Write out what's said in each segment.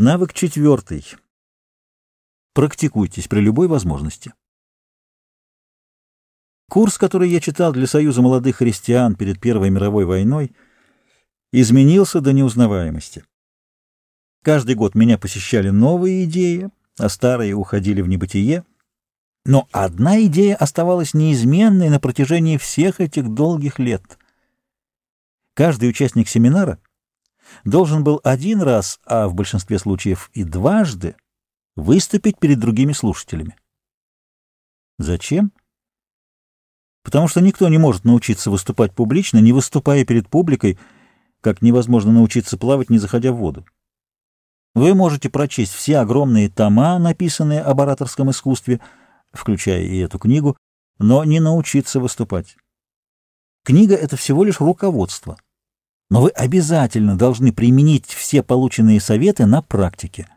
Навык четвертый. Практикуйтесь при любой возможности. Курс, который я читал для Союза молодых христиан перед Первой мировой войной, изменился до неузнаваемости. Каждый год меня посещали новые идеи, а старые уходили в небытие. Но одна идея оставалась неизменной на протяжении всех этих долгих лет. Каждый участник семинара — должен был один раз, а в большинстве случаев и дважды, выступить перед другими слушателями. Зачем? Потому что никто не может научиться выступать публично, не выступая перед публикой, как невозможно научиться плавать, не заходя в воду. Вы можете прочесть все огромные тома, написанные об ораторском искусстве, включая и эту книгу, но не научиться выступать. Книга — это всего лишь руководство но вы обязательно должны применить все полученные советы на практике.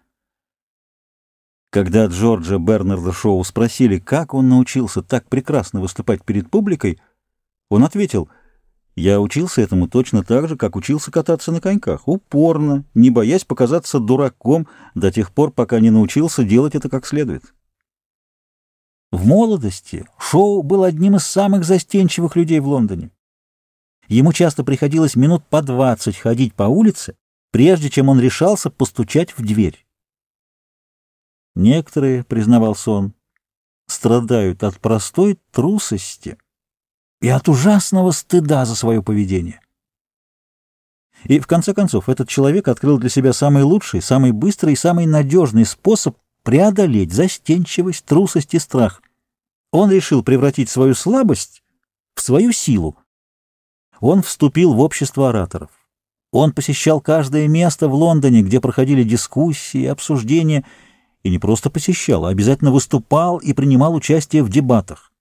Когда Джорджа Бернарда Шоу спросили, как он научился так прекрасно выступать перед публикой, он ответил, «Я учился этому точно так же, как учился кататься на коньках, упорно, не боясь показаться дураком до тех пор, пока не научился делать это как следует». В молодости Шоу был одним из самых застенчивых людей в Лондоне. Ему часто приходилось минут по двадцать ходить по улице, прежде чем он решался постучать в дверь. Некоторые, признавался он, страдают от простой трусости и от ужасного стыда за свое поведение. И в конце концов этот человек открыл для себя самый лучший, самый быстрый и самый надежный способ преодолеть застенчивость, трусость и страх. Он решил превратить свою слабость в свою силу, он вступил в общество ораторов. Он посещал каждое место в Лондоне, где проходили дискуссии, обсуждения, и не просто посещал, а обязательно выступал и принимал участие в дебатах.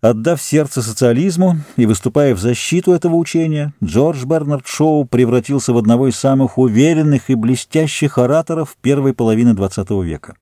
Отдав сердце социализму и выступая в защиту этого учения, Джордж Бернард Шоу превратился в одного из самых уверенных и блестящих ораторов первой половины XX века.